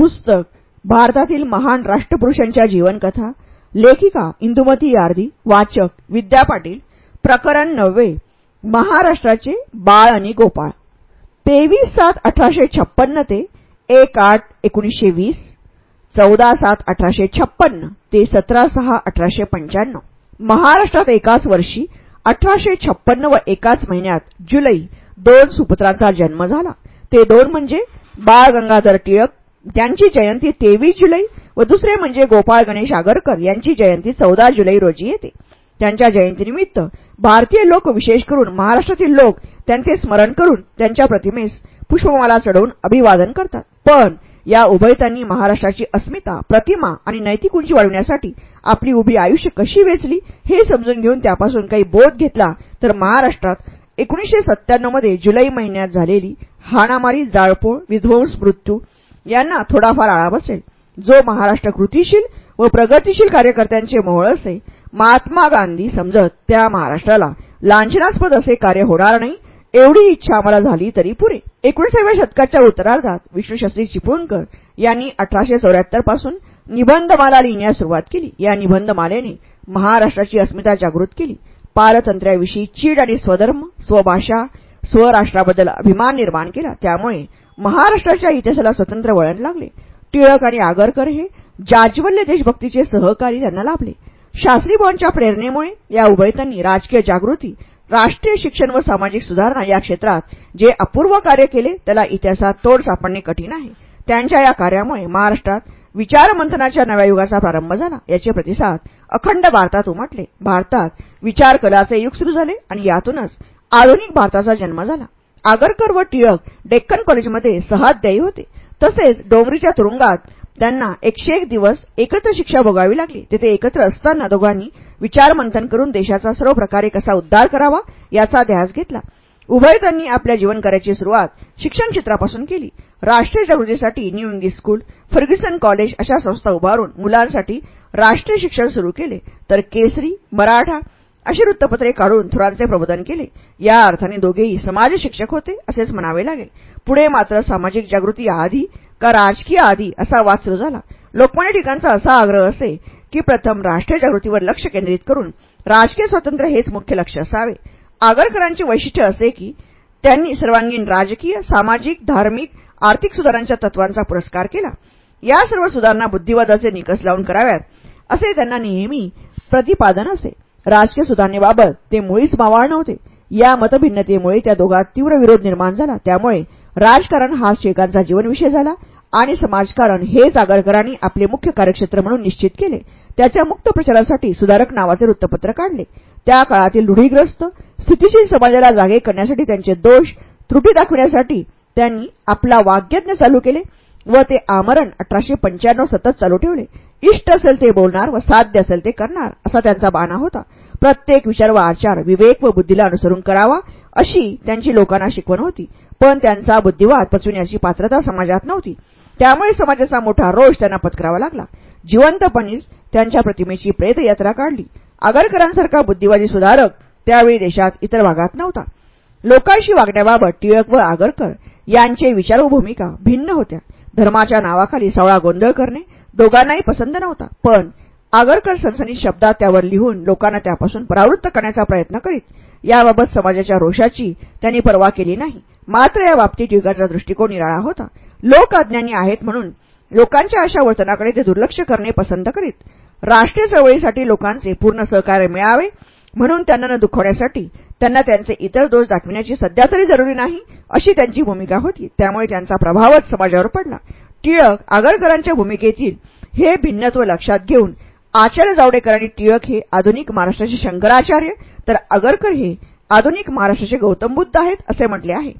पुस्तक भारतातील महान राष्ट्रपुरुषांच्या जीवनकथा लेखिका इंदुमती यार्दी वाचक विद्या पाटील प्रकरण नववे महाराष्ट्राचे बाळ आणि गोपाळ. तेवीस सात अठराशे छप्पन्न ते एक आठ एकोणीसशे वीस चौदा सात अठराशे छप्पन्न ते सतरा सहा अठराशे पंच्याण्णव. महाराष्ट्रात एकाच वर्षी अठराशे छप्पन्न व एकाच महिन्यात जुलै दोन सुपुत्रांचा जन्म झाला. ते दोन म्हणजे बाळ गंगाधर टिळक त्यांची जयंती तेवीस जुलै व दुसरे म्हणजे गोपाळ गणेश आगरकर यांची जयंती चौदा जुलै रोजी येते. त्यांच्या जयंतीनिमित्त भारतीय लोक विशेष करून महाराष्ट्रातील लोक त्यांचे स्मरण करून त्यांच्या प्रतिमेस पुष्पमाला चढवून अभिवादन करतात. पण या उभयतांनी महाराष्ट्राची अस्मिता प्रतिमा आणि नैतिक उंची वाढवण्यासाठी आपली उभी आयुष्य कशी वेचली हे समजून घेऊन त्यापासून काही बोध घेतला तर महाराष्ट्रात एकोणीसशे सत्त्याण्णवमध्ये जुलै महिन्यात झालेली हाणामारी जाळपोळ विध्वंस मृत्यू यांना थोडाफार आळा बसेल जो महाराष्ट्र कृतीशील व प्रगतीशील कार्यकर्त्यांचे मोहळ असे महात्मा गांधी समजत त्या महाराष्ट्राला लांछनास्पद असे कार्य होणार नाही एवढी इच्छा आम्हाला झाली तरी पुरे. एकोणीसाव्या शतकाच्या उत्तरार्धात विष्णूशास्त्री चिपळूणकर यांनी अठराशे चौऱ्याहत्तरपासून निबंधमाला लिहिण्यास सुरुवात केली. या निबंधमालेने महाराष्ट्राची अस्मिता जागृत केली. पारतंत्र्याविषयी चीड आणि स्वधर्म स्वभाषा स्वराष्ट्राबद्दल अभिमान निर्माण केला. त्यामुळे महाराष्ट्राच्या इतिहासाला स्वतंत्र वळण लागले. टिळक आणि आगरकर हे जाज्वल्य देशभक्तीचे सहकारी त्यांना लाभले. शास्त्रीबांच्या प्रेरणेमुळे या उभयतांनी राजकीय जागृती राष्ट्रीय शिक्षण व सामाजिक सुधारणा या क्षेत्रात जे अपूर्व कार्य केले त्याला इतिहासात तोड सापडणे कठीण आहे. त्यांच्या या कार्यामुळे महाराष्ट्रात विचारमंथनाच्या नव्या युगाचा प्रारंभ झाला याचे प्रतिसाद अखंड भारतात उमटले. भारतात विचार कलाचे युग सुरू झाले आणि यातूनच आधुनिक भारताचा जन्म झाला. आगरकर व टिळक डेक्कन कॉलेजमध्ये सहाध्यायी होते. तसेच डोंगरीच्या तुरुंगात त्यांना एकशे एक दिवस एकत्र शिक्षा भोगावी लागली. तेथे एकत्र असताना दोघांनी विचारमंथन करून देशाचा सर्व प्रकारे कसा उद्धार करावा याचा ध्यास घेतला. उभय त्यांनी आपल्या जीवनकार्याची सुरुवात शिक्षण क्षेत्रापासून केली. राष्ट्रीय जागृतीसाठी new English school Fergusson college अशा संस्था उभारून मुलांसाठी राष्ट्रीय शिक्षण सुरू केले. तर केसरी मराठा अशी वृत्तपत्रे काढून थोरांचे प्रबोधन केले. या अर्थाने दोघेही समाज शिक्षक होते असेच म्हणावे लागेल. पुढे मात्र सामाजिक जागृती आधी का राजकीय आधी असा वाद सुरू झाला. लोकमान्य ठिकाणचा असा आग्रह असे की प्रथम राष्ट्रीय जागृतीवर लक्ष केंद्रित करून राजकीय स्वातंत्र्य हेच मुख्य लक्ष असावे. आगरकरांचे वैशिष्ट्य असे की त्यांनी सर्वांगीण राजकीय सामाजिक धार्मिक आर्थिक सुधारांच्या तत्वांचा पुरस्कार केला. या सर्व सुधारणा बुद्धिवादाचे निकष लावून कराव्यात असे त्यांना नेहमी प्रतिपादन असे. राजकीय सुधारणेबाबत ते मुळीच मावाळ नव्हते. या मतभिन्नतेमुळे त्या दोघात तीव्र विरोध निर्माण झाला. त्यामुळे राजकारण हा शेकांचा जीवनविषय झाला आणि समाजकारण हेच आगरकरांनी आपले मुख्य कार्यक्षेत्र म्हणून निश्चित केले. त्याच्या मुक्त प्रचारासाठी सुधारक नावाचे वृत्तपत्र काढले. त्या काळातील रूढीग्रस्त स्थितीशील समाजाला जागे करण्यासाठी त्यांचे दोष त्रुटी दाखवण्यासाठी त्यांनी आपला वाग्यज्ञ चालू केले व ते आमरण अठराशे पंच्याण्णव सतत चालू ठेवले. इष्ट असेल ते बोलणार व साध्य असेल ते करणार असा त्यांचा बाणा होता. प्रत्येक विचार व आचार विवेक व बुद्धीला अनुसरून करावा अशी त्यांची लोकांना शिकवण होती. पण त्यांचा बुद्धिवाद पचविण्याची पात्रता समाजात नव्हती. त्यामुळे समाजाचा मोठा रोष त्यांना पत्करावा लागला. जिवंतपणीच त्यांच्या प्रतिमेची प्रेतयात्रा काढली. आगरकरांसारखा बुद्धिवादी सुधारक त्यावेळी देशात इतर भागात नव्हता. लोकांशी वागण्याबाबत टिळक व आगरकर यांचे विचार व भूमिका भिन्न होत्या. धर्माच्या नावाखाली सवळा गोंधळ करणे दोघांनाही पसंत नव्हता. पण आगरकर सनसनी शब्दात त्यावर लिहून लोकांना त्यापासून परावृत्त करण्याचा प्रयत्न करीत याबाबत समाजाच्या रोषाची त्यांनी पर्वा केली नाही. मात्र या बाबतीत युगाचा दृष्टिकोन निराळा होता. लोक अज्ञानी आहेत म्हणून लोकांच्या अशा वर्तनाकडे ते दुर्लक्ष करणे पसंत करीत. राष्ट्रीय चळवळीसाठी लोकांचे पूर्ण सहकार्य मिळावे म्हणून त्यांना न दुखवण्यासाठी त्यांना त्यांचे इतर दोष दाखविण्याची सध्या तरी जरुरी नाही अशी त्यांची भूमिका होती. त्यामुळे त्यांचा प्रभावच समाजावर पडला. टिळक आगरकरांच्या भूमिकेतील हे भिन्नत्व लक्षात घेऊन आचार्य जावडेकर आणि टिळक हे आधुनिक महाराष्ट्राचे शंकराचार्य तर आगरकर हे आधुनिक महाराष्ट्राचे गौतम बुद्ध आहेत असे म्हटले आहे.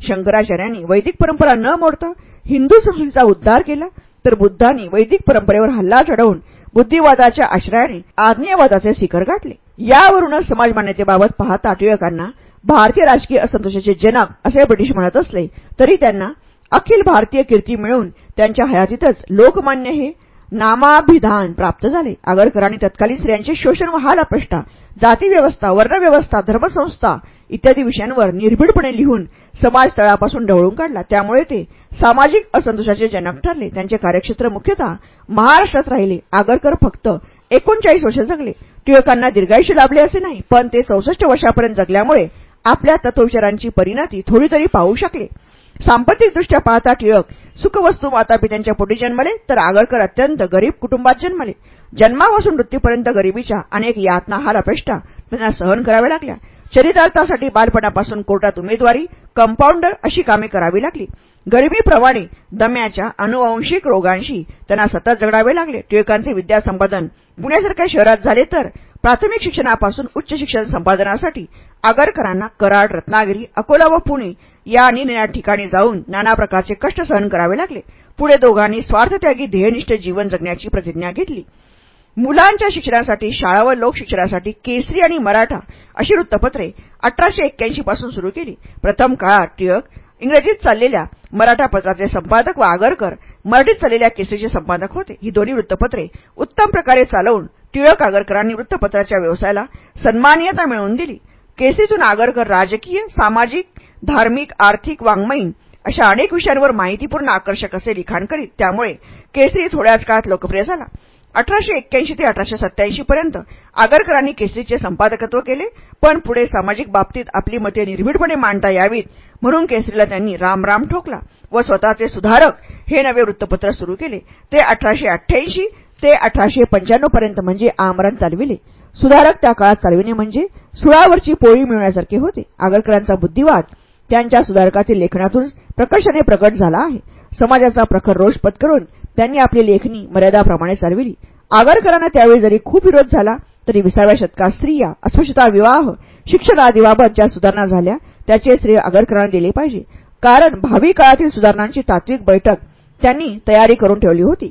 शंकराचार्यांनी वैदिक परंपरा न मोडता हिंदू संस्कृतीचा उद्धार केला तर बुद्धांनी वैदिक परंपरेवर हल्ला चढवून बुद्धिवादाच्या आश्रयाने आज्ञेयवादाचे शिखर गाठले. यावरूनच समाज मान्यतेबाबत पाहता टिळकांना भारतीय राजकीय असंतोषाचे जनक असे ब्रिटिश म्हणत असले तरी त्यांना अखिल भारतीय कीर्ती मिळवून त्यांच्या हयातीतच लोकमान्य हे नामाभिधान प्राप्त झाले. आगरकरांनी तत्कालीन स्त्रियांचे शोषण व हाल अपेष्टा जातीव्यवस्था वर्णव्यवस्था धर्मसंस्था इत्यादी विषयांवर निर्भीडपणे लिहून समाज तळापासून ढवळून काढला. त्यामुळे ते सामाजिक असंतोषाचे जनक ठरले. त्यांचे कार्यक्षेत्र मुख्यतः महाराष्ट्रात राहिले. आगरकर फक्त एकोणचाळीस वर्ष जगले. टिळकांना दीर्घायुष्य लाभले असे नाही पण ते चौसष्ट वर्षापर्यंत जगल्यामुळे आपल्या तत्वविचारांची परिणती थोडी तरी पाहू शकले. सांपत्तिकदृष्ट्या पाहता टिळक सुखवस्तू मातापित्यांच्या पोटी जन्मले तर आगरकर अत्यंत गरीब कुटुंबात जन्मले जन्मापासून मृत्यूपर्यंत गरिबीच्या अनेक यातना हाल अपेष्टा त्यांना सहन कराव्या लागल्या. चरितार्थासाठी बालपणापासून कोर्टात उमेदवारी कंपाऊंडर अशी कामे करावी लागली. गरिबीप्रमाणे दम्याच्या अनुवंशिक रोगांशी त्यांना सतत जगडावे लागले. टिळकांचे विद्यासंपादन पुण्यासारख्या शहरात झाले तर प्राथमिक शिक्षणापासून उच्च शिक्षण संपादनासाठी आगरकरांना कराड रत्नागिरी अकोला व पुणे या निरनिराळ्या ठिकाणी जाऊन नाना प्रकारचे कष्ट सहन करावे लागले. पुढे दोघांनी स्वार्थत्यागी ध्येयनिष्ठ जीवन जगण्याची प्रतिज्ञा घेतली. मुलांच्या शिक्षणासाठी शाळा व लोकशिक्षणासाठी केसरी आणि मराठा अशी वृत्तपत्रे अठराशे एक्क्याऐंशी पासून सुरू केली. प्रथम काळात टिळक इंग्रजीत चाललेल्या मराठा पत्राचे संपादक व आगरकर मराठीत चाललेल्या केसरीचे संपादक होते. ही दोन्ही वृत्तपत्रे उत्तम प्रकारे चालवून टिळक आगरकरांनी वृत्तपत्राच्या व्यवसायाला सन्मानियता मिळवून दिली. केसीतून आगरकर राजकीय सामाजिक धार्मिक आर्थिक वाङ्मयीन अशा अनेक विषयांवर माहितीपूर्ण आकर्षक असे लिखाण करीत त्यामुळे केसरी थोड्याच काळात लोकप्रिय झाला. अठराशे एक्क्याऐंशी ते अठराशे सत्याऐंशी पर्यंत आगरकरांनी केसरीचे संपादकत्व केले पण पुढे सामाजिक बाबतीत आपली मते निर्भीडपणे मांडता यावीत म्हणून केसरीला त्यांनी रामराम ठोकला व स्वतःचे सुधारक हे नवे वृत्तपत्र सुरू केले. ते अठराशे अठ्ठ्याऐंशी ते अठराशे पंच्याण्णव पर्यंत म्हणजे आमरण चालविले. सुधारक त्या काळात चालविणे म्हणजे सुळावरची पोळी मिळण्यासारखे होते. आगरकरांचा बुद्धिवाद त्यांच्या सुधारकातील लेखनातून प्रकर्षाने प्रकट झाला आहे. समाजाचा प्रखर रोष पत्करून त्यांनी आपली लेखणी मर्यादाप्रमाणे चालविली. आगरकरांना त्यावेळी जरी खूप विरोध झाला तरी विसाव्या शतकात स्त्रिया अस्पृश्यता विवाह शिक्षण आदीबाबत ज्या सुधारणा झाल्या त्याचे श्रेय आगरकरांना दिले पाहिजे. कारण भावी काळातील सुधारणांची तात्विक बैठक त्यांनी तयारी करून ठेवली होती.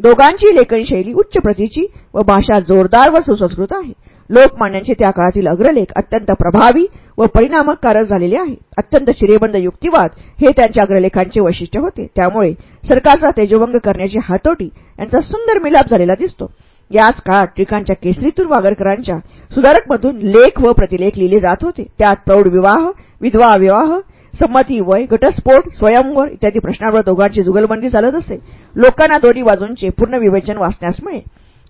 दोघांची लेखन शैली उच्च प्रतीची व भाषा जोरदार व सुसंस्कृत आहे. लोकमान्यांचे त्या काळातील अग्रलेख अत्यंत प्रभावी व परिणामकारक झालेले आहे अत्यंत शिरेबंद युक्तिवाद हे त्यांच्या अग्रलेखांचे वैशिष्ट्य होते. त्यामुळे सरकारचा तेजोभंग करण्याची हातोटी यांचा सुंदर मिलाप झालेला दिसतो. याच काळात टिळकांच्या केसरीतून वागरकरांच्या सुधारकमधून लेख व प्रतिलेख लिहिले जात होते. त्यात प्रौढ विवाह विधवा विवाह संमती वय घटस्फोट स्वयंवर इत्यादी प्रश्नांवर दोघांची जुगलबंदी चालत असे. लोकांना दोन्ही बाजूंचे पूर्ण विवेचन वाचण्यास मिळे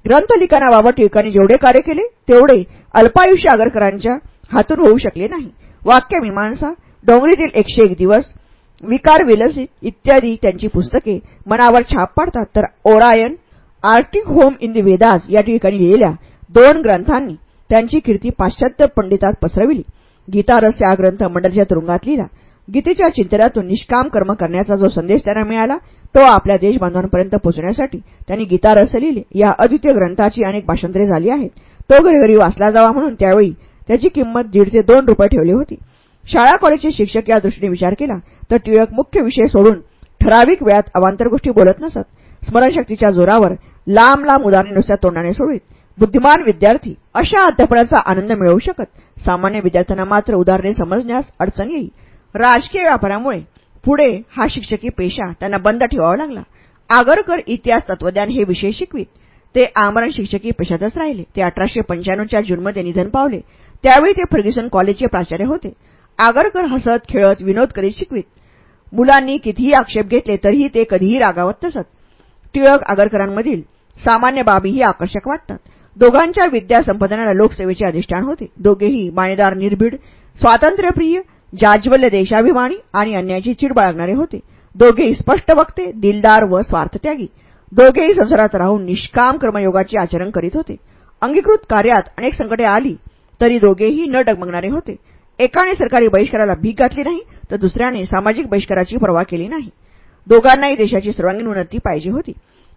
ग्रंथ लिखाणाबाबत टिळकांनी जेवढे कार्य केले तेवढे अल्पायुष्य आगरकरांच्या हातून होऊ शकले नाही. वाक्य मीमांसा डोंगरीतील एकशे एक दिवस विकार विलसित इत्यादी त्यांची पुस्तके मनावर छाप पाडतात. तर Orion Arctic home in the Vedas या ठिकाणी लिहिलेल्या दोन ग्रंथांनी त्यांची कीर्ती पाश्चात्य पंडितात पसरविली. गीतारस या ग्रंथ मंडळच्या तुरुंगात लिहिला. गीतेच्या चिंतनातून निष्काम कर्म करण्याचा जो संदेश त्यांना मिळाला तो आपल्या देशबांधवांपर्यंत पोहोचण्यासाठी त्यांनी गीतारस लिहिले. या अद्वितीय ग्रंथाची अनेक भाषांतरे झाली आहेत. तो घरी वाचला जावा म्हणून त्यावेळी त्याची किंमत दीड ते दोन रुपये ठेवली होती. शाळा कॉलेजचे शिक्षक या दृष्टीने विचार केला तर टिळक मुख्य विषय सोडून ठराविक वेळात अवांतर गोष्टी बोलत नसत. स्मरणशक्तीच्या जोरावर लांब लांब उदाहरणे नुसत्या तोंडाने सोडवीत. बुद्धिमान विद्यार्थी अशा अध्यापनाचा आनंद मिळवू शकत. सामान्य विद्यार्थ्यांना मात्र उदाहरणे समजण्यास अडचण येईल. राजकीय व्यापारामुळे पुढे हा शिक्षकी पेशा त्यांना बंद ठेवावा लागला. आगरकर इतिहास तत्वज्ञान हे विषय शिकवीत. ते आमरण शिक्षकी पेशातच राहिले. ते अठराशे पंच्याण्णवच्या जूनमध्ये निधन पावले. त्यावेळी ते फर्ग्युसन कॉलेजचे प्राचार्य होते. आगरकर हसत खेळत विनोद करीत शिकवीत. मुलांनी कितीही आक्षेप घेतले तरीही ते कधीही रागावत नसत. टिळक आगरकरांमधील सामान्य बाबीही आकर्षक वाटतात. दोघांच्या विद्यासंपादनाला लोकसेवेचे अधिष्ठान होते. दोघेही माणेदार निर्भीड स्वातंत्र्यप्रिय जाज्वल्य देशाभिमानी आणि अन्यायाची चिड बाळगणारे होते. दोघेही स्पष्ट वक्ते दिलदार व स्वार्थत्यागी. दोघेही संसारात राहून निष्काम कर्मयोगाचे आचरण करीत होते. अंगीकृत कार्यात अनेक संकटे आली तरी दोघेही न डगमगणारे होते. एकाने सरकारी बहिष्काराला भीक घातली नाही तर दुसऱ्याने सामाजिक बहिष्काराची पर्वा केली नाही. दोघांनाही देशाची सर्वांगीण उन्नती पाहिजे होती.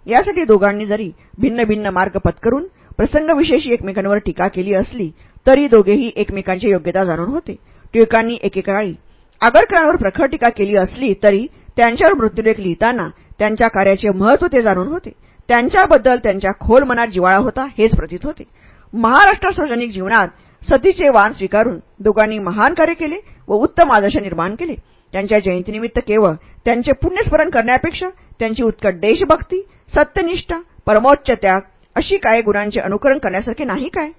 यासाठी दोघांनी जरी भिन्न भिन्न मार्ग पत्करून प्रसंगविशेषी एकमेकांवर टीका केली असली तरी दोघेही एकमेकांची योग्यता जाणून होते. टिळकांनी एकेकाळी आगरकरांवर प्रखर टीका केली असली तरी त्यांच्यावर मृत्यूलेख लिहिताना त्यांच्या कार्याचे महत्त्व ते जाणून होते. त्यांच्याबद्दल त्यांच्या खोल मनात जिवाळा होता हेच प्रतीत होते. महाराष्ट्र सार्वजनिक जीवनात सतीचे वाण स्वीकारून दोघांनी महान कार्य केले व उत्तम आदर्श निर्माण केले. त्यांच्या जयंतीनिमित्त केवळ त्यांचे पुण्यस्मरण करण्यापेक्षा त्यांची उत्कट देशभक्ती सत्यनिष्ठा परमोच्च त्याग अशी काय गुणांचे अनुकरण करण्यासारखे नाही काय?